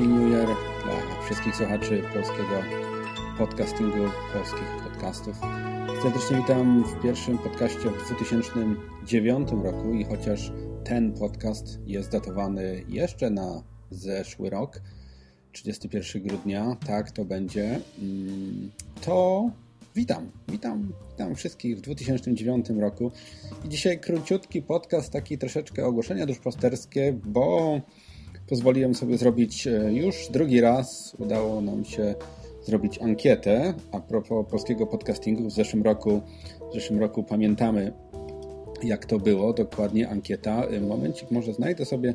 Happy New Year, dla wszystkich słuchaczy polskiego podcastingu, polskich podcastów. Serdecznie witam w pierwszym podcaście w 2009 roku i chociaż ten podcast jest datowany jeszcze na zeszły rok, 31 grudnia, tak to będzie, mm, to witam, witam, witam wszystkich w 2009 roku. I dzisiaj króciutki podcast, taki troszeczkę ogłoszenia duszpasterskie, bo pozwoliłem sobie zrobić e, już drugi raz. Udało nam się zrobić ankietę a propos polskiego podcastingu w zeszłym roku. W zeszłym roku pamiętamy, jak to było, dokładnie ankieta. E, momencik, może znajdę sobie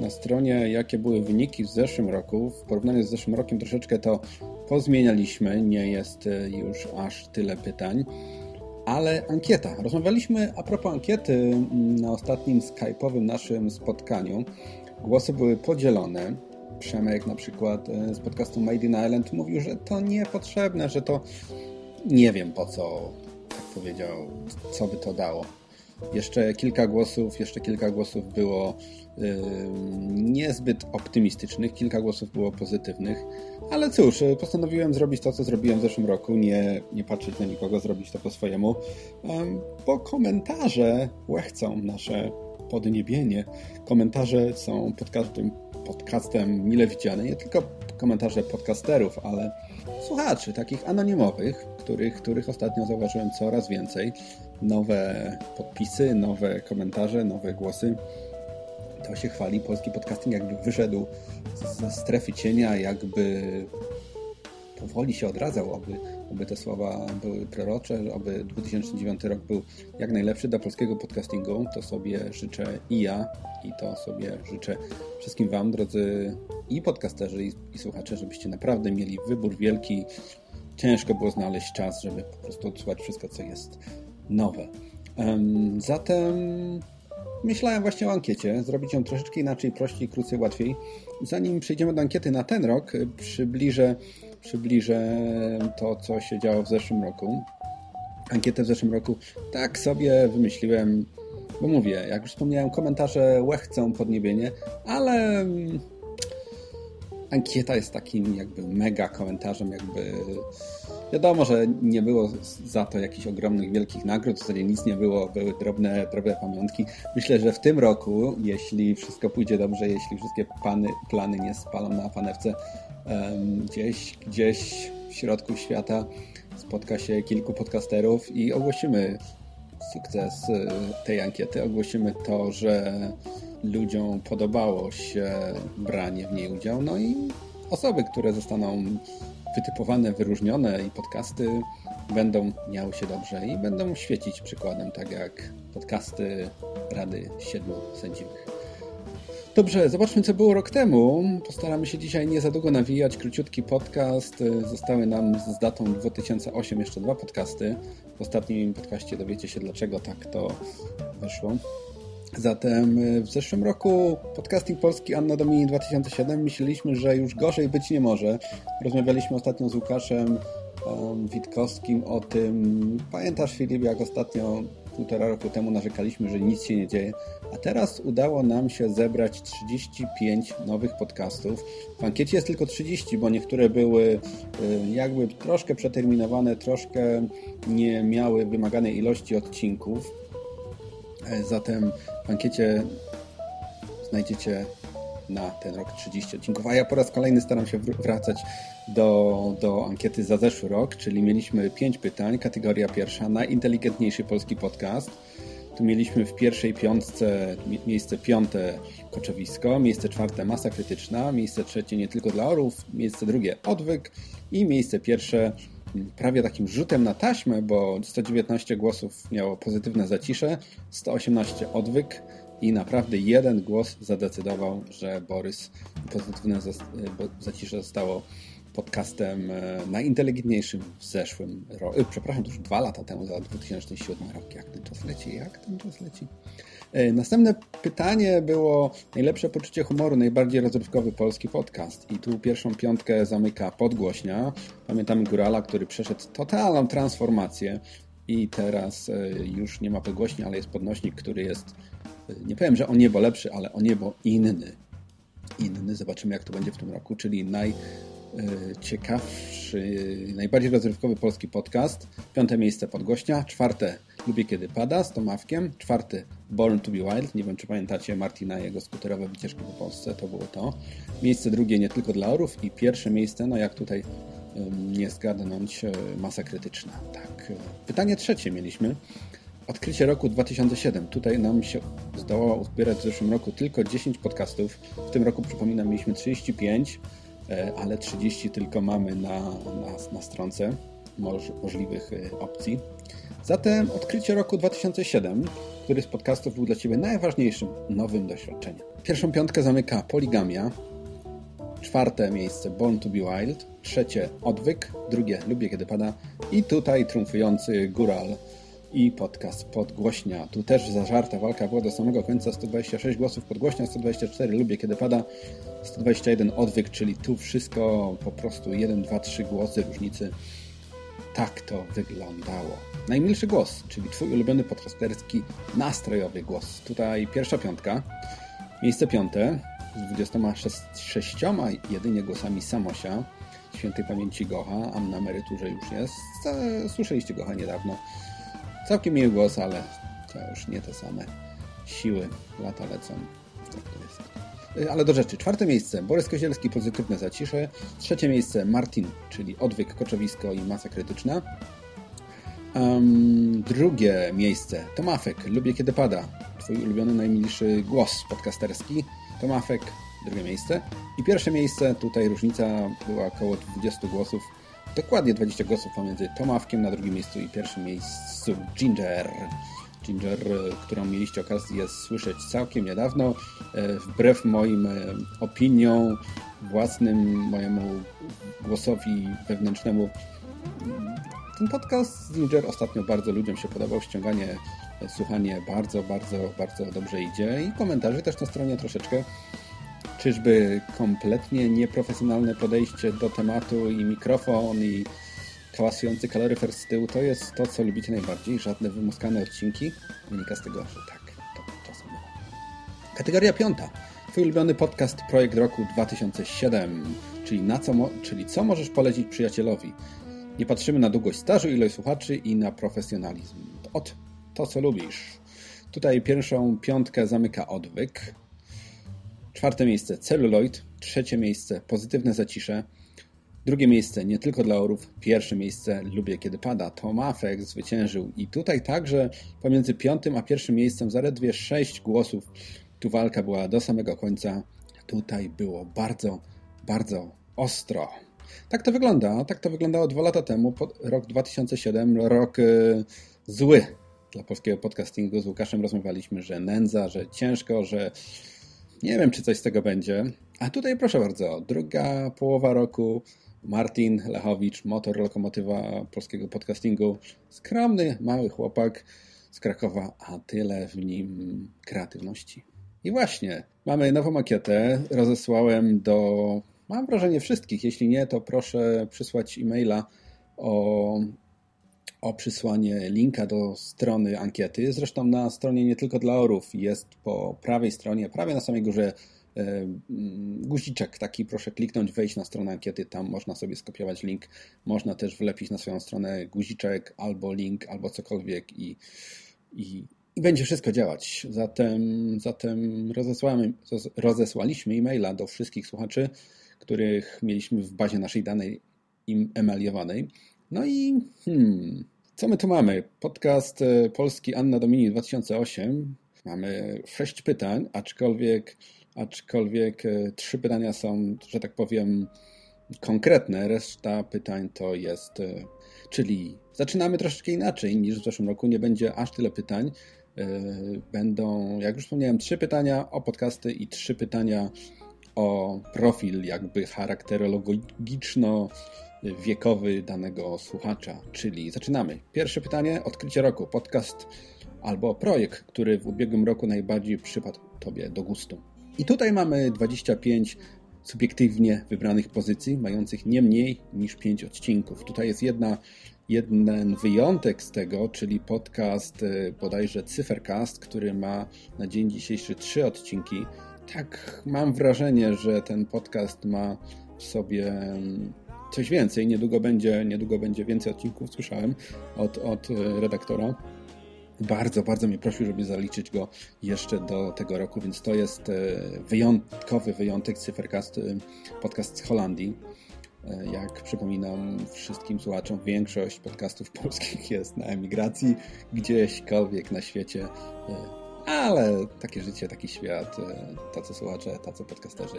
na stronie, jakie były wyniki w zeszłym roku. W porównaniu z zeszłym rokiem troszeczkę to pozmienialiśmy, nie jest e, już aż tyle pytań. Ale ankieta. Rozmawialiśmy a propos ankiety mm, na ostatnim skype'owym naszym spotkaniu głosy były podzielone. Przemek na przykład e, z podcastu Made in Island mówił, że to niepotrzebne, że to nie wiem po co, tak powiedział, co by to dało. Jeszcze kilka głosów, jeszcze kilka głosów było yy, niezbyt optymistycznych, kilka głosów było pozytywnych, ale cóż, e, postanowiłem zrobić to, co zrobiłem w zeszłym roku, nie, nie patrzeć na nikogo, zrobić to po swojemu, yy, bo komentarze łechcą nasze podniebienie. Komentarze są pod każdym podcastem mile widziane. Nie tylko komentarze podcasterów, ale słuchaczy, takich anonimowych, których, których ostatnio zauważyłem coraz więcej. Nowe podpisy, nowe komentarze, nowe głosy. To się chwali. Polski podcasting jakby wyszedł ze strefy cienia, jakby powoli się odradzał, aby, te słowa były prorocze, aby 2009 rok był jak najlepszy dla polskiego podcastingu. To sobie życzę i ja, i to sobie życzę wszystkim Wam, drodzy i podcasterzy, i, i słuchacze, żebyście naprawdę mieli wybór wielki. Ciężko było znaleźć czas, żeby po prostu odsłuchać wszystko, co jest nowe. Um, zatem myślałem właśnie o ankiecie, zrobić ją troszeczkę inaczej, prościej, krócej, łatwiej. Zanim przejdziemy do ankiety na ten rok, przybliżę przybliżę to, co się działo w zeszłym roku. Ankietę w zeszłym roku tak sobie wymyśliłem, bo mówię, jak już wspomniałem, komentarze łechcą podniebienie, ale mm, ankieta jest takim jakby mega komentarzem, jakby wiadomo, że nie było za to jakichś ogromnych, wielkich nagród, w zasadzie nic nie było, były drobne, drobne pamiątki. Myślę, że w tym roku, jeśli wszystko pójdzie dobrze, jeśli wszystkie pany, plany nie spalą na panewce, gdzieś, gdzieś w środku świata spotka się kilku podcasterów i ogłosimy sukces e, tej ankiety. Ogłosimy to, że ludziom podobało się branie w niej udział. No i osoby, które zostaną wytypowane, wyróżnione i podcasty będą miały się dobrze i będą świecić przykładem, tak jak podcasty Rady Siedmiu Sędziwych. Dobrze, zobaczmy co było rok temu. Postaramy się dzisiaj nie za długo nawijać. Króciutki podcast. Zostały nam z datą 2008 jeszcze dwa podcasty. W ostatnim podcaście dowiecie się dlaczego tak to wyszło. Zatem e, w zeszłym roku podcasting polski Anno Domini 2007 myśleliśmy, że już gorzej być nie może. Rozmawialiśmy ostatnio z Łukaszem um, Witkowskim o tym. Pamiętasz Filip, jak ostatnio półtora roku temu narzekaliśmy, że nic się nie dzieje, a teraz udało nam się zebrać 35 nowych podcastów. W ankiecie jest tylko 30, bo niektóre były y, jakby troszkę przeterminowane, troszkę nie miały wymaganej ilości odcinków. E, zatem w ankiecie znajdziecie na ten rok 30 odcinków, a ja po raz kolejny staram się wracać do, do ankiety za zeszły rok, czyli mieliśmy 5 pytań, kategoria pierwsza, najinteligentniejszy polski podcast. Tu mieliśmy w pierwszej piątce miejsce piąte koczowisko, miejsce czwarte masa krytyczna, miejsce trzecie nie tylko dla orów, miejsce drugie odwyk i miejsce pierwsze prawie takim rzutem na taśmę, bo 119 głosów miało pozytywne zacisze, 118 odwyk, i naprawdę jeden głos zadecydował, że Borys pozytywne zacisze zostało podcastem e, najinteligentniejszym w zeszłym roku. E, przepraszam, to już dwa lata temu, za 2007 rok. Jak ten czas leci? Jak ten czas leci? E, następne pytanie było najlepsze poczucie humoru, najbardziej rozrywkowy polski podcast. I tu pierwszą piątkę zamyka podgłośnia. Pamiętamy Górala, który przeszedł totalną transformację i teraz już nie ma podgłośni, ale jest podnośnik, który jest nie powiem, że o niebo lepszy, ale o niebo inny. inny. Zobaczymy, jak to będzie w tym roku, czyli najciekawszy, najbardziej rozrywkowy polski podcast. Piąte miejsce Podgłośnia, czwarte Lubię Kiedy Pada z Tomawkiem, czwarte Born to be Wild. Nie wiem, czy pamiętacie Martina, jego skuterowe wycieczki po Polsce, to było to. Miejsce drugie nie tylko dla orów i pierwsze miejsce, no jak tutaj nie zgadnąć, e, masa krytyczna. Tak. Pytanie trzecie mieliśmy. Odkrycie roku 2007. Tutaj nam się zdołało uzbierać w zeszłym roku tylko 10 podcastów. W tym roku, przypominam, mieliśmy 35, e, ale 30 tylko mamy na, na, na stronce możliwych e, opcji. Zatem odkrycie roku 2007, który z podcastów był dla Ciebie najważniejszym nowym doświadczeniem. Pierwszą piątkę zamyka Poligamia, czwarte miejsce Born to be Wild, trzecie Odwyk, drugie Lubię Kiedy Pada i tutaj triumfujący Góral i podcast Podgłośnia. Tu też zażarta walka była do samego końca. 126 głosów Podgłośnia, 124 Lubię Kiedy Pada, 121 Odwyk, czyli tu wszystko po prostu 1, 2, 3 głosy różnicy. Tak to wyglądało. Najmilszy głos, czyli Twój ulubiony podcasterski nastrojowy głos. Tutaj pierwsza piątka. Miejsce piąte z 26 jedynie głosami Samosia, świętej pamięci Gocha, a na emeryturze już jest. Słyszeliście Gocha niedawno. Całkiem miły głos, ale to już nie te same siły. Lata lecą. Tak to jest. Y, ale do rzeczy. Czwarte miejsce Borys Kozielski, Pozytywne Zacisze. Trzecie miejsce Martin, czyli Odwyk, Koczowisko i Masa Krytyczna. Um, drugie miejsce Tomafek, Lubię Kiedy Pada. Twój ulubiony, najmilszy głos podcasterski. Tomafek, drugie miejsce. I pierwsze miejsce, tutaj różnica była około 20 głosów. Dokładnie 20 głosów pomiędzy Tomawkiem na drugim miejscu i pierwszym miejscu Ginger. Ginger, którą mieliście okazję słyszeć całkiem niedawno. E, wbrew moim e, opiniom, własnym mojemu głosowi wewnętrznemu ten podcast Ginger ostatnio bardzo ludziom się podobał. Ściąganie, słuchanie bardzo, bardzo, bardzo dobrze idzie i komentarze też na stronie troszeczkę. Czyżby kompletnie nieprofesjonalne podejście do tematu i mikrofon i hałasujący kaloryfer z tyłu to jest to, co lubicie najbardziej. Żadne wymuskane odcinki. Wynika z tego, że tak, to czasem było. Kategoria piąta. Twój ulubiony podcast Projekt Roku 2007, czyli, na co, czyli co możesz polecić przyjacielowi. Nie patrzymy na długość stażu, ilość słuchaczy i na profesjonalizm. Od to, co lubisz. Tutaj pierwszą piątkę zamyka odwyk. Czwarte miejsce celuloid. Trzecie miejsce pozytywne zacisze. Drugie miejsce nie tylko dla orów. Pierwsze miejsce lubię kiedy pada. Tom Afek zwyciężył. I tutaj także pomiędzy piątym a pierwszym miejscem zaledwie sześć głosów. Tu walka była do samego końca. Tutaj było bardzo, bardzo ostro. Tak to wygląda. Tak to wyglądało dwa lata temu, rok 2007, rok y, zły dla polskiego podcastingu. Z Łukaszem rozmawialiśmy, że nędza, że ciężko, że nie wiem, czy coś z tego będzie. A tutaj proszę bardzo, druga połowa roku. Martin Lechowicz, motor, lokomotywa polskiego podcastingu. Skromny, mały chłopak z Krakowa, a tyle w nim kreatywności. I właśnie, mamy nową makietę. Rozesłałem do Mam wrażenie wszystkich. Jeśli nie, to proszę przysłać e-maila o, o przysłanie linka do strony ankiety. Zresztą na stronie nie tylko dla orów jest po prawej stronie, prawie na samej górze e, mm, guziczek taki, proszę kliknąć, wejść na stronę ankiety, tam można sobie skopiować link, można też wlepić na swoją stronę guziczek albo link, albo cokolwiek i, i, i będzie wszystko działać. Zatem, zatem rozesłaliśmy e-maila do wszystkich słuchaczy, których mieliśmy w bazie naszej danej emaliowanej. No i hmm, co my tu mamy? Podcast e, polski Anna Domini 2008. Mamy sześć pytań, aczkolwiek, aczkolwiek e, trzy pytania są, że tak powiem, konkretne. Reszta pytań to jest, e, czyli zaczynamy troszeczkę inaczej niż w zeszłym roku. Nie będzie aż tyle pytań. Będą, jak już wspomniałem, trzy pytania o podcasty i trzy pytania o profil jakby charakterologiczno-wiekowy danego słuchacza. Czyli zaczynamy. Pierwsze pytanie, odkrycie roku, podcast albo projekt, który w ubiegłym roku najbardziej przypadł Tobie do gustu. I tutaj mamy 25 subiektywnie wybranych pozycji, mających nie mniej niż 5 odcinków. Tutaj jest jedna, jeden wyjątek z tego, czyli podcast y, bodajże Cyfercast, który ma na dzień dzisiejszy 3 odcinki tak mam wrażenie, że ten podcast ma w sobie coś więcej. Niedługo będzie, niedługo będzie więcej odcinków, słyszałem od, od e, redaktora. Bardzo, bardzo mnie prosił, żeby zaliczyć go jeszcze do tego roku, więc to jest e, wyjątkowy wyjątek Cyfercast, e, podcast z Holandii. Jak przypominam wszystkim słuchaczom, większość podcastów polskich jest na emigracji gdzieśkolwiek na świecie ale takie życie, taki świat, e, tacy słuchacze, tacy podcasterzy.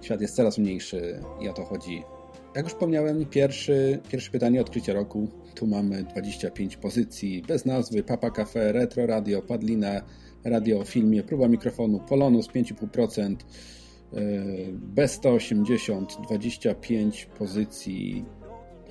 Świat jest coraz mniejszy i o to chodzi. Jak już wspomniałem, pierwszy, pierwsze pytanie odkrycia roku. Tu mamy 25 pozycji, bez nazwy, Papa Cafe, Retro Radio, Padlina, Radio o filmie, próba mikrofonu, Polonus 5,5%, e, B180, 25 pozycji,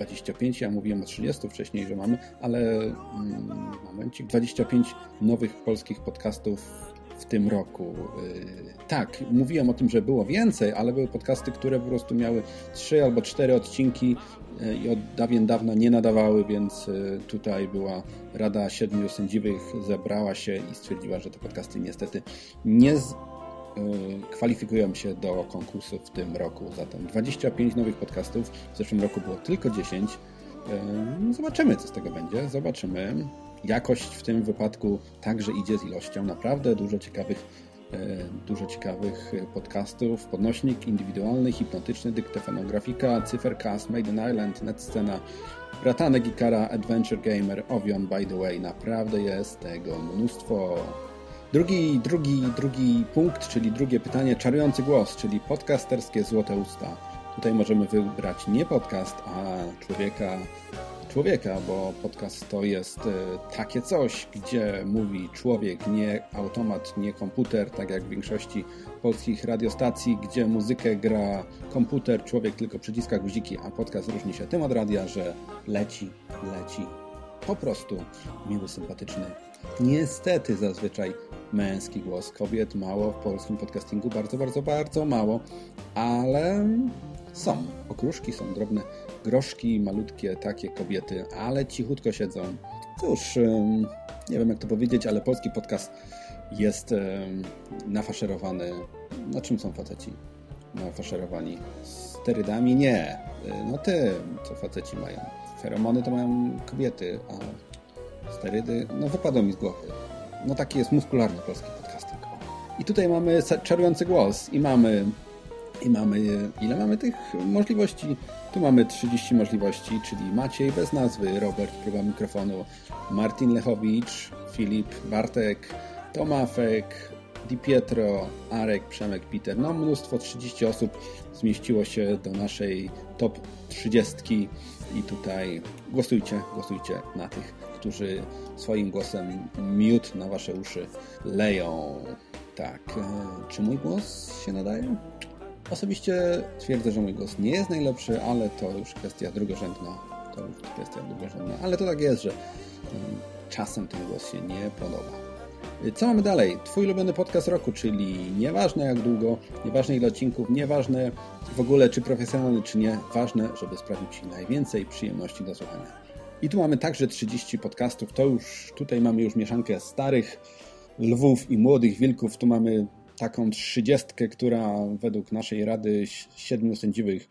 25, ja mówiłem o 30 wcześniej, że mamy, ale mm, momencik, 25 nowych polskich podcastów w tym roku. Y, tak, mówiłem o tym, że było więcej, ale były podcasty, które po prostu miały 3 albo 4 odcinki y, i od dawien dawna nie nadawały, więc y, tutaj była Rada Siedmiu Sędziwych, zebrała się i stwierdziła, że te podcasty niestety nie Y, kwalifikują się do konkursu w tym roku. Zatem 25 nowych podcastów, w zeszłym roku było tylko 10. Y, zobaczymy, co z tego będzie. Zobaczymy. Jakość w tym wypadku także idzie z ilością. Naprawdę dużo ciekawych y, dużo ciekawych podcastów. Podnośnik indywidualny, hipnotyczny, dyktefonografika, cyfercast, Made in Island, NetScena, Ratane Gikara, Adventure Gamer, Ovion, by the way. Naprawdę jest tego mnóstwo. Drugi, drugi, drugi punkt, czyli drugie pytanie, czarujący głos, czyli podcasterskie złote usta. Tutaj możemy wybrać nie podcast, a człowieka, człowieka, bo podcast to jest e, takie coś, gdzie mówi człowiek, nie automat, nie komputer, tak jak w większości polskich radiostacji, gdzie muzykę gra komputer, człowiek tylko przyciska guziki, a podcast różni się tym od radia, że leci, leci. Po prostu miły, sympatyczny. Niestety zazwyczaj męski głos kobiet mało w polskim podcastingu, bardzo, bardzo, bardzo mało, ale są. Okruszki są drobne, groszki malutkie, takie kobiety, ale cichutko siedzą. Cóż, nie wiem jak to powiedzieć, ale polski podcast jest nafaszerowany. Na czym są faceci nafaszerowani? Sterydami? Nie. No tym, co faceci mają. Feromony to mają kobiety, a sterydy, no wypadło mi z głowy. No taki jest muskularny polski podcasting. I tutaj mamy czarujący głos i mamy i mamy, ile mamy tych możliwości? Tu mamy 30 możliwości, czyli Maciej bez nazwy, Robert próba mikrofonu, Martin Lechowicz, Filip, Bartek, Tomafek, Di Pietro, Arek, Przemek, Peter. No mnóstwo, 30 osób zmieściło się do naszej top 30 i tutaj głosujcie, głosujcie na tych którzy swoim głosem miód na wasze uszy leją. Tak, e, czy mój głos się nadaje? Osobiście twierdzę, że mój głos nie jest najlepszy, ale to już kwestia drugorzędna. To już kwestia drugorzędna, ale to tak jest, że czasem ten głos się nie podoba. E, co mamy dalej? Twój ulubiony podcast roku, czyli nieważne jak długo, nieważne ile odcinków, nieważne w ogóle czy profesjonalny, czy nie, ważne, żeby sprawił Ci najwięcej przyjemności do słuchania. I tu mamy także 30 podcastów. To już tutaj mamy już mieszankę starych lwów i młodych wilków. Tu mamy taką trzydziestkę, która według naszej rady siedmiu sędziwych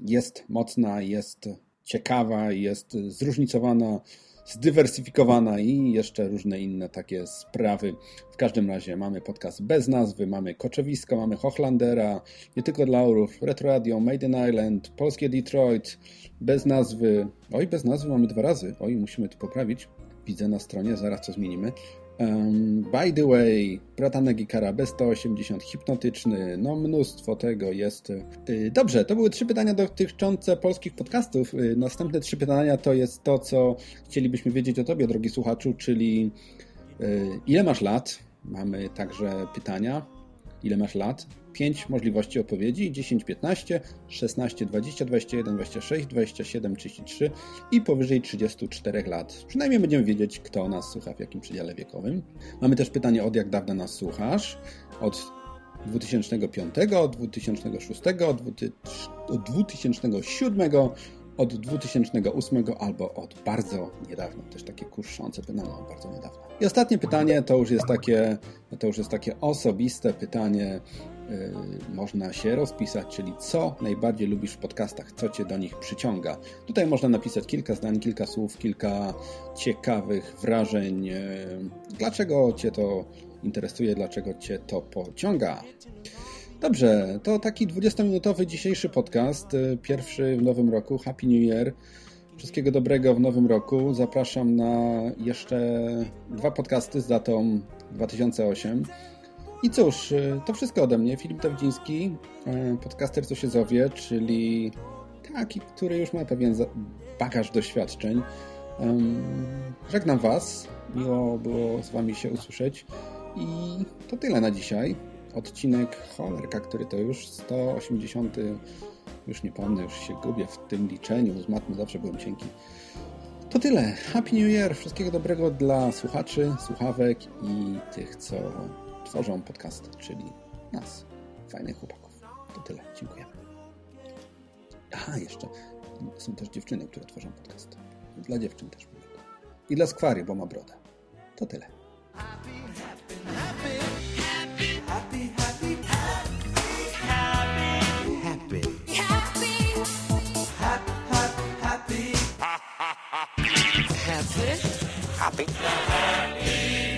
jest mocna, jest ciekawa, jest zróżnicowana, zdywersyfikowana i jeszcze różne inne takie sprawy. W każdym razie mamy podcast bez nazwy, mamy Koczowisko, mamy Hochlandera, nie tylko dla Aurów, Retro Radio, Made in Island, Polskie Detroit, bez nazwy. Oj, bez nazwy mamy dwa razy. Oj, musimy to poprawić. Widzę na stronie, zaraz to zmienimy. Um, by the way, Brata Gikara B180, hipnotyczny, no mnóstwo tego jest. Y, dobrze, to były trzy pytania dotyczące polskich podcastów. Y, następne trzy pytania to jest to, co chcielibyśmy wiedzieć o Tobie, drogi słuchaczu, czyli y, ile masz lat? Mamy także pytania. Ile masz lat? 5 możliwości odpowiedzi 10, 15, 16, 20, 21, 26, 27, 33 i powyżej 34 lat. Przynajmniej będziemy wiedzieć, kto nas słucha w jakim przedziale wiekowym. Mamy też pytanie od jak dawno nas słuchasz? Od 2005, od 2006, od 2007 od 2008 albo od bardzo niedawno. Też takie kuszące pytanie bardzo niedawno. I ostatnie pytanie to już jest takie, to już jest takie osobiste pytanie. Yy, można się rozpisać, czyli co najbardziej lubisz w podcastach, co cię do nich przyciąga. Tutaj można napisać kilka zdań, kilka słów, kilka ciekawych wrażeń. Yy, dlaczego cię to interesuje, dlaczego cię to pociąga? Dobrze, to taki 20-minutowy dzisiejszy podcast, y, pierwszy w nowym roku. Happy New Year. Wszystkiego dobrego w nowym roku. Zapraszam na jeszcze dwa podcasty z datą 2008. I cóż, y, to wszystko ode mnie. Filip Dawdziński, y, podcaster co się zowie, czyli taki, który już ma pewien bagaż doświadczeń. Żegnam Was. Miło było z Wami się usłyszeć. I to tyle na dzisiaj odcinek cholerka, który to już 180, już nie pomnę, już się gubię w tym liczeniu, z matmy zawsze byłem cienki. To tyle. Happy New Year. Wszystkiego dobrego dla słuchaczy, słuchawek i tych, co tworzą podcast, czyli nas, fajnych chłopaków. To tyle. Dziękujemy. Aha, jeszcze są też dziewczyny, które tworzą podcast. Dla dziewczyn też. I dla skwary, bo ma brodę. To tyle. Happy. Happy.